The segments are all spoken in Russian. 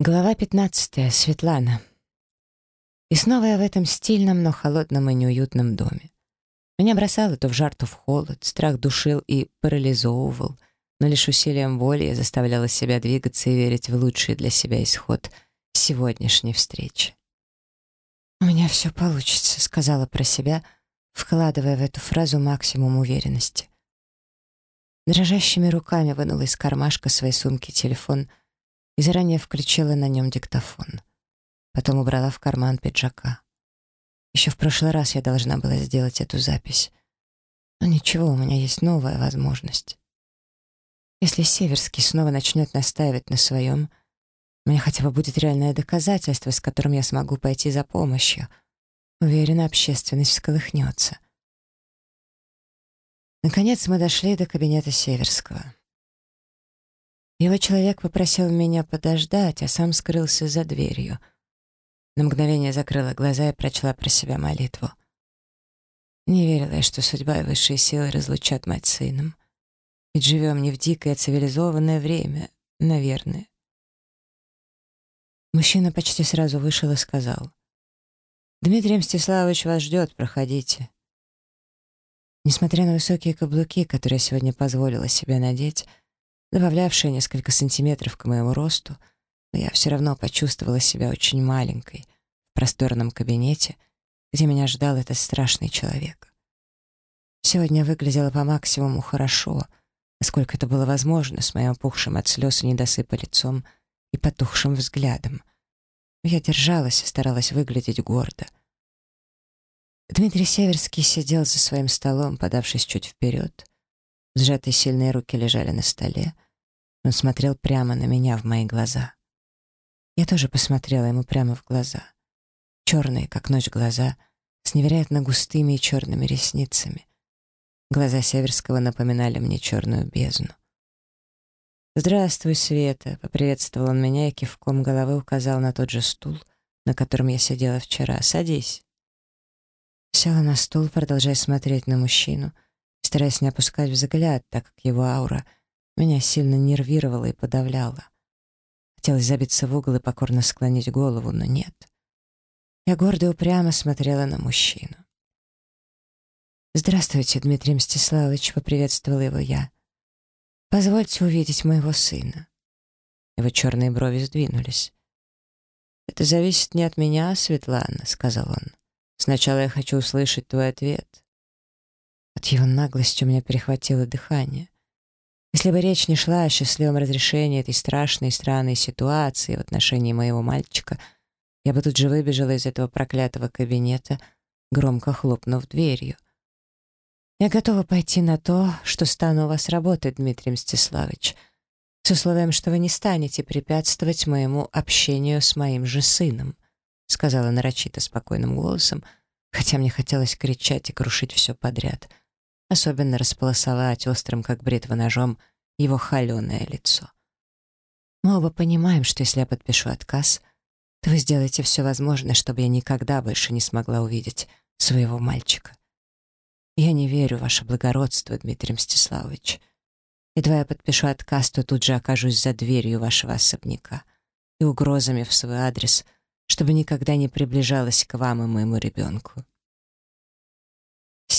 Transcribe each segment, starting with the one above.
Глава 15. Светлана. И снова я в этом стильном, но холодном и неуютном доме. Меня бросало то в жар, то в холод, страх душил и парализовывал, но лишь усилием воли я заставляла себя двигаться и верить в лучший для себя исход сегодняшней встречи. «У меня все получится», — сказала про себя, вкладывая в эту фразу максимум уверенности. Дрожащими руками вынула из кармашка своей сумки телефон — и заранее включила на нем диктофон. Потом убрала в карман пиджака. Еще в прошлый раз я должна была сделать эту запись. Но ничего, у меня есть новая возможность. Если Северский снова начнет настаивать на своем, у меня хотя бы Его человек попросил меня подождать, а сам скрылся за дверью. На мгновение закрыла глаза и прочла про себя молитву. Не верила я, что судьба и высшие силы разлучат мать с сыном. Ведь живем не в дикое, цивилизованное время, наверное. Мужчина почти сразу вышел и сказал. «Дмитрий Мстиславович вас ждет, проходите». Несмотря на высокие каблуки, которые я сегодня позволила себе надеть, добавлявшая несколько сантиметров к моему росту, но я все равно почувствовала себя очень маленькой в просторном кабинете, где меня ждал этот страшный человек. Сегодня выглядела по максимуму хорошо, насколько это было возможно, с моим опухшим от слез и недосыпа лицом и потухшим взглядом. Но я держалась и старалась выглядеть гордо. Дмитрий Северский сидел за своим столом, подавшись чуть вперед, Сжатые сильные руки лежали на столе. Он смотрел прямо на меня в мои глаза. Я тоже посмотрела ему прямо в глаза. Черные, как ночь, глаза, с невероятно густыми и черными ресницами. Глаза Северского напоминали мне черную бездну. «Здравствуй, Света!» — поприветствовал он меня и кивком головы указал на тот же стул, на котором я сидела вчера. «Садись». Села на стул, продолжая смотреть на мужчину — стараясь не опускать взгляд, так как его аура меня сильно нервировала и подавляла. Хотелось забиться в угол и покорно склонить голову, но нет. Я гордо и упрямо смотрела на мужчину. «Здравствуйте, Дмитрий Мстиславович», — поприветствовала его я. «Позвольте увидеть моего сына». Его черные брови сдвинулись. «Это зависит не от меня, Светлана», — сказал он. «Сначала я хочу услышать твой ответ. От его наглости у меня перехватило дыхание. Если бы речь не шла о счастливом разрешении этой страшной и странной ситуации в отношении моего мальчика, я бы тут же выбежала из этого проклятого кабинета, громко хлопнув дверью. Я готова пойти на то, что стану у вас работать, Дмитрий Мстиславович, с условием, что вы не станете препятствовать моему общению с моим же сыном, сказала нарочито спокойным голосом, хотя мне хотелось кричать и крушить все подряд — особенно располосовать острым, как бритва ножом, его холеное лицо. Мы оба понимаем, что если я подпишу отказ, то вы сделаете все возможное, чтобы я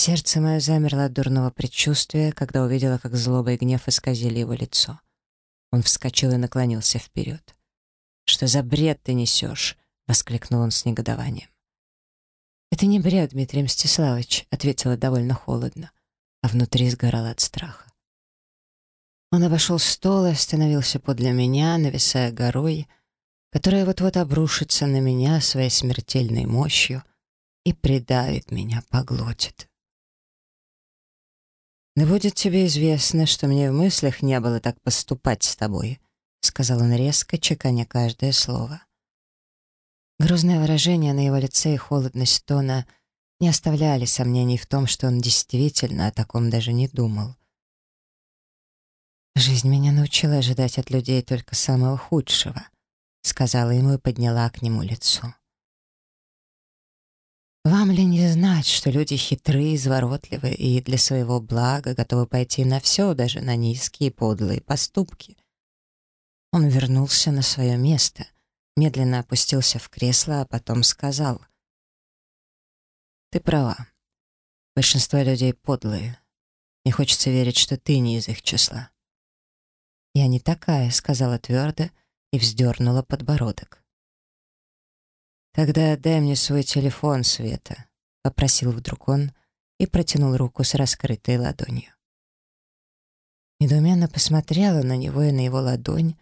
никогда больше не смогла увидеть своего мальчика. Я не верю в ваше благородство, Дмитрий Мстиславович. Едва я подпишу отказ, то тут же окажусь за дверью вашего особняка и угрозами в свой адрес, чтобы никогда не приближалась к вам и моему ребенку. Сердце мое замерло от дурного предчувствия, когда увидела, как злоба и гнев исказили его лицо. Он вскочил и наклонился вперед. «Что за бред ты несешь?» — воскликнул он с негодованием. «Это не бред, Дмитрий Мстиславович», — ответила довольно холодно, а внутри сгорала от страха. Он обошел стол и остановился подле меня, нависая горой, которая вот-вот обрушится на меня своей смертельной мощью и придавит меня, поглотит. «Да будет тебе известно, что мне в мыслях не было так поступать с тобой», сказал он резко, чеканя каждое слово. Грозное выражение на его лице и холодность тона не оставляли сомнений в том, что он действительно о таком даже не думал. «Жизнь меня научила ожидать от людей только самого худшего», сказала ему попросил вдруг он и протянул руку с раскрытой ладонью. Недоуменно посмотрела на него и на его ладонь,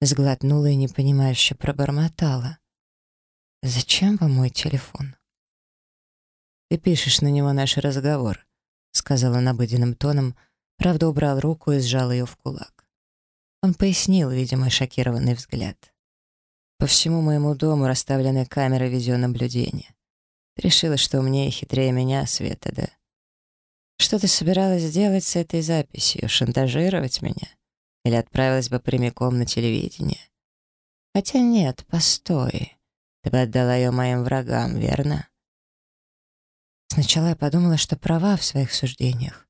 сглотнула и непонимающе пробормотала. «Зачем вам мой телефон?» «Ты пишешь на него наш разговор», — сказал он обыденным тоном, правда убрал руку и сжал ее в кулак. Он пояснил, видимо, шокированный взгляд. «По всему моему дому расставлены камеры видеонаблюдения. Ты решила, что умнее и хитрее меня, Света, да? Что ты собиралась сделать с этой записью? Шантажировать меня? Или отправилась бы прямиком на телевидение? Хотя нет, постой. Ты бы отдала ее моим врагам, верно? Сначала я подумала, что права в своих суждениях.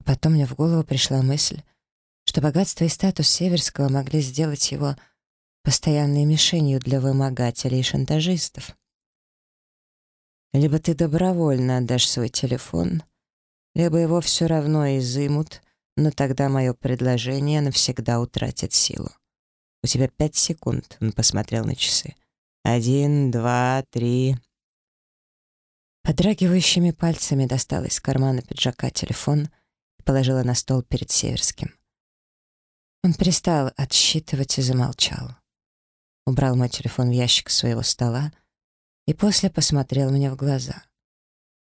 А потом мне в голову пришла мысль, что богатство и статус Северского могли сделать его постоянной мишенью для вымогателей и шантажистов. Либо ты добровольно отдашь свой телефон, либо его все равно изымут, но тогда мое предложение навсегда утратит силу. У тебя пять секунд, он посмотрел на часы. Один, два, три. Подрагивающими пальцами достала из кармана пиджака телефон и положила на стол перед Северским. Он перестал отсчитывать и замолчал. Убрал мой телефон в ящик своего стола и после посмотрел мне в глаза.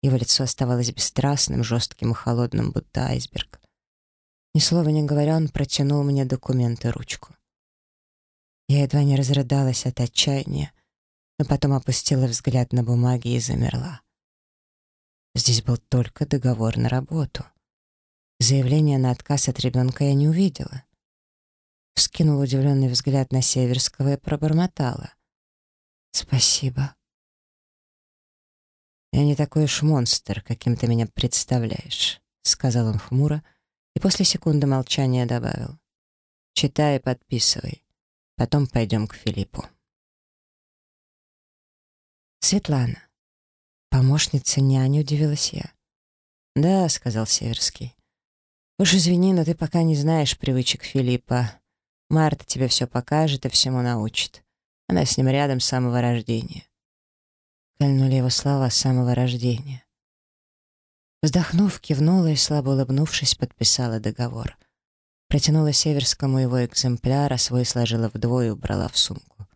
Его лицо оставалось бесстрастным, жестким и холодным, будто айсберг. Ни слова не говоря, он протянул мне документы ручку. Я едва не разрыдалась от отчаяния, но потом опустила взгляд на бумаги и замерла. Здесь был только договор на работу. Заявления на отказ от ребенка я не увидела вскинул удивленный взгляд на Северского и пробормотала. «Спасибо». «Я не такой уж монстр, каким ты меня представляешь», — сказал он хмуро и после секунды молчания добавил. «Читай и подписывай. Потом пойдем к Филиппу». «Светлана». Помощница няни удивилась я. «Да», — сказал Северский. «Уж извини, но ты пока не знаешь привычек Филиппа. Марта тебе все покажет и всему научит. Она с ним рядом с самого рождения. Кольнули его слова с самого рождения. Вздохнув, кивнула и, слабо улыбнувшись, подписала договор. Протянула Северскому его экземпляр, а свой сложила вдвое и убрала в сумку.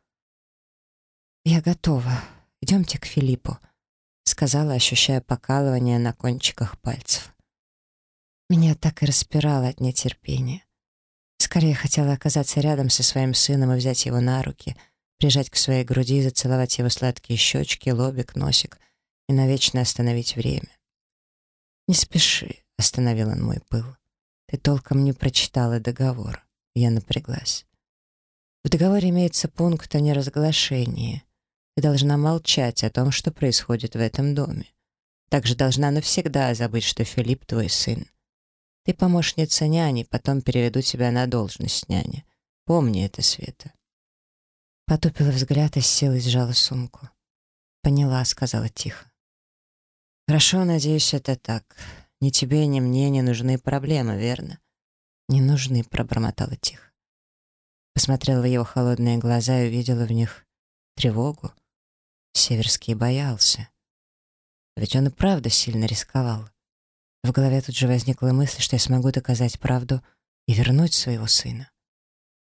«Я готова. Идемте к Филиппу», — сказала, ощущая покалывание на кончиках пальцев. Меня так и распирало от нетерпения. Скорее хотела оказаться рядом со своим сыном и взять его на руки, прижать к своей груди, зацеловать его сладкие щечки, лобик, носик и навечно остановить время. «Не спеши», — остановил он мой пыл. «Ты толком не прочитала договор». Я напряглась. В договоре имеется пункт о неразглашении. Ты должна молчать о том, что происходит в этом доме. Также должна навсегда забыть, что Филипп твой сын. Ты помощница няни, потом переведу тебя на должность няни. Помни это, Света». Потупила взгляд и с силой сжала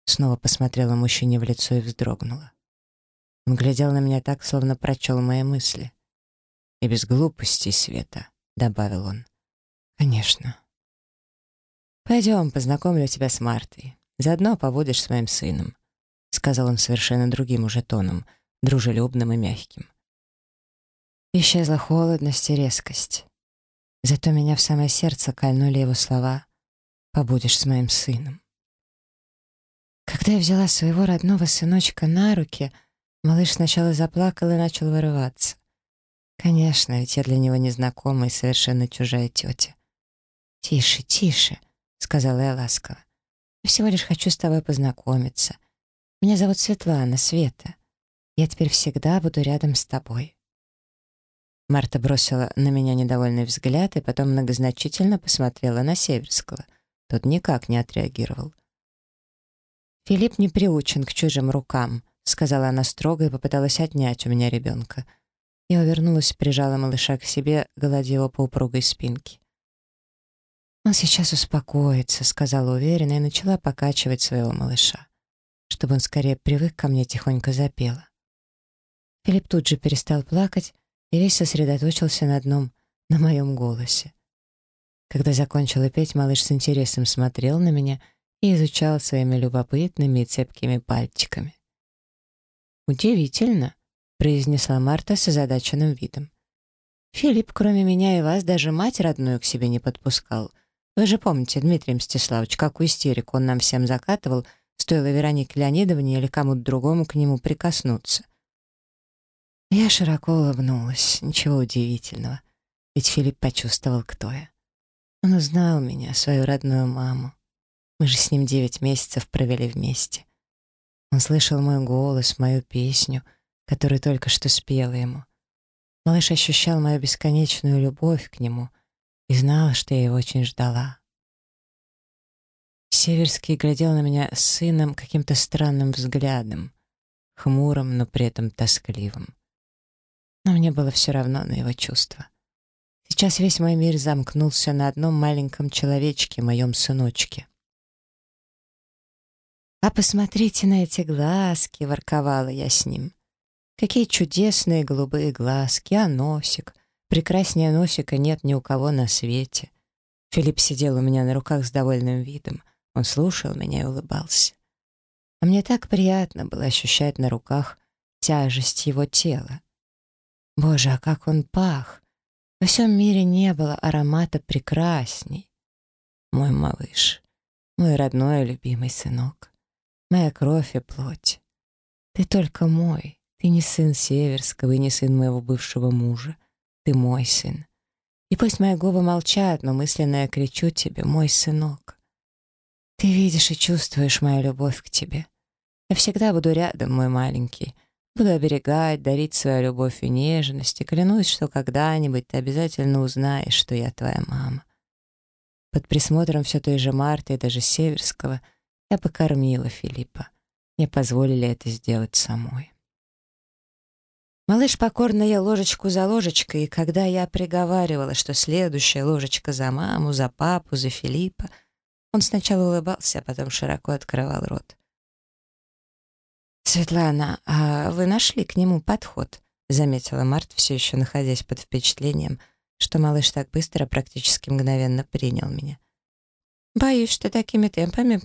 сумку. «Поняла», — сказала тихо. «Хорошо, надеюсь, это так. Ни тебе, ни мне не нужны проблемы, верно?» «Не нужны», — пробормотала тихо. Посмотрела в его холодные глаза и увидела в них тревогу. Северский боялся. Ведь он и правда сильно рисковал. В голове тут же возникла мысль, что я смогу доказать правду и вернуть своего сына. Снова посмотрела мужчине в лицо и вздрогнула. Он глядел на меня так, словно прочел мои мысли. «И без глупости, Света», — добавил он. «Конечно». «Пойдем, познакомлю тебя с Мартой. Заодно побудешь с моим сыном», — сказал он совершенно другим уже тоном, дружелюбным и мягким. Исчезла холодность и резкость. Зато меня в самое сердце кольнули его слова «Побудешь с моим сыном». Когда я взяла своего родного сыночка на руки, малыш сначала заплакал и начал вырываться. Конечно, ведь я для него незнакомая и совершенно чужая тетя. «Тише, тише», — сказала я ласково. «Я всего лишь хочу с тобой познакомиться. Меня зовут Светлана, Света. Я теперь всегда буду рядом с тобой». Марта бросила на меня недовольный взгляд и потом многозначительно посмотрела на Северского. Тот никак не отреагировал. «Филипп не приучен к чужим рукам», — сказала она строго и попыталась отнять у меня ребенка. Я увернулась, прижала малыша к себе, гладя его по упругой спинке. «Он сейчас успокоится», — сказала уверенно и начала покачивать своего малыша. Чтобы он скорее привык ко мне, тихонько запела. Филипп тут же перестал плакать и весь сосредоточился на одном, на моем голосе. Когда закончила петь, малыш с интересом смотрел на меня и изучал своими любопытными и цепкими пальчиками. «Удивительно», — произнесла Марта с озадаченным видом. «Филипп, кроме меня и вас, даже мать родную к себе не подпускал. Вы же помните, Дмитрий Мстиславович, какую истерику он нам всем закатывал, стоило Веронике Леонидовне или кому-то другому к нему прикоснуться. Я широко улыбнулась. Ничего удивительного. Ведь Филипп почувствовал, кто я. Он узнал меня, свою родную маму. Мы же с ним девять месяцев провели вместе. Он слышал мой голос, мою песню, которую только что спела ему. Малыш ощущал мою бесконечную любовь к нему — и знала, что я его очень ждала. Северский глядел на меня с сыном каким-то странным взглядом, хмурым, но при этом тоскливым. Но мне было все равно на его чувства. Сейчас весь мой мир замкнулся на одном маленьком человечке, моем сыночке. «А посмотрите на эти глазки!» — ворковала я с ним. «Какие чудесные голубые глазки, а носик! Прекраснее носика нет ни у кого на свете. Филипп сидел у меня на руках с довольным видом. Он слушал меня и улыбался. А мне так приятно было ощущать на руках тяжесть его тела. Боже, а как он пах! Во всем мире не было аромата прекрасней. Мой малыш, мой родной и любимый сынок, моя кровь и плоть. Ты только мой, ты не сын Северского и не сын моего бывшего мужа. Ты мой сын. И пусть мои губы молчат, но мысленно я кричу тебе, мой сынок. Ты видишь и чувствуешь мою любовь к тебе. Я всегда буду рядом, мой маленький. Буду оберегать, дарить свою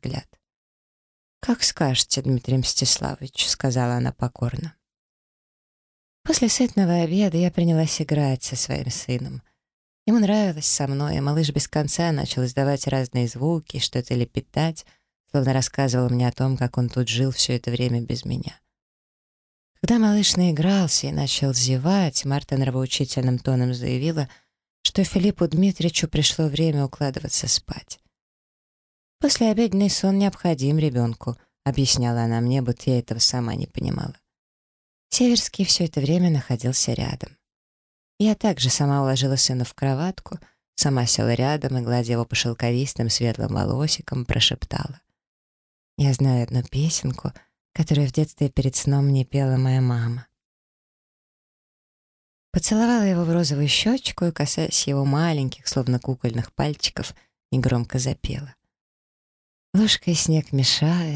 любовь и нежность, и клянусь, что когда-нибудь ты обязательно узнаешь, что я твоя мама. Под присмотром все той же Марты и даже Северского я покормила Филиппа. Мне позволили это сделать самой. Малыш покорно ел ложечку за ложечкой, и когда я приговаривала, что следующая ложечка за маму, за папу, за Филиппа, он сначала улыбался, а потом широко открывал рот. «Светлана, а вы нашли к нему подход?» — заметила Март, все еще находясь под впечатлением, что малыш так быстро, практически мгновенно принял меня. «Боюсь, что такими темпами, кроме вас, он никого к себе не подпустит». В ее голосе послышались ревностные недовольные нотки. Ее слова напрягли меня, я быстро взглянула на Северского, но тот лишь сказал. «Прошу тебя, Марта, не переживай ни о чем. Просто знай, что мой сын в надежных руках». Благодарно улыбнулась мужчине. Марта же насупилась и бросила на меня хмурый взгляд. «Как скажете, Дмитрий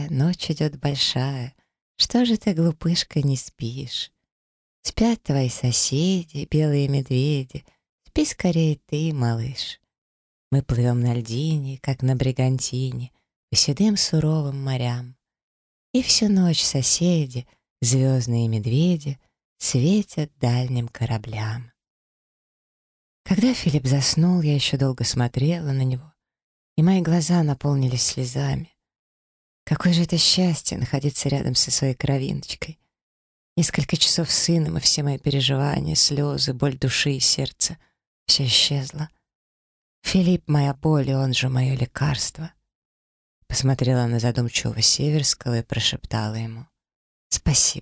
Мстиславович», — сказала она покорно. После сытного обеда я принялась играть со своим сыном. Ему нравилось со мной, и малыш без конца начал издавать разные звуки, что-то лепетать, словно рассказывал мне о том,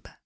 как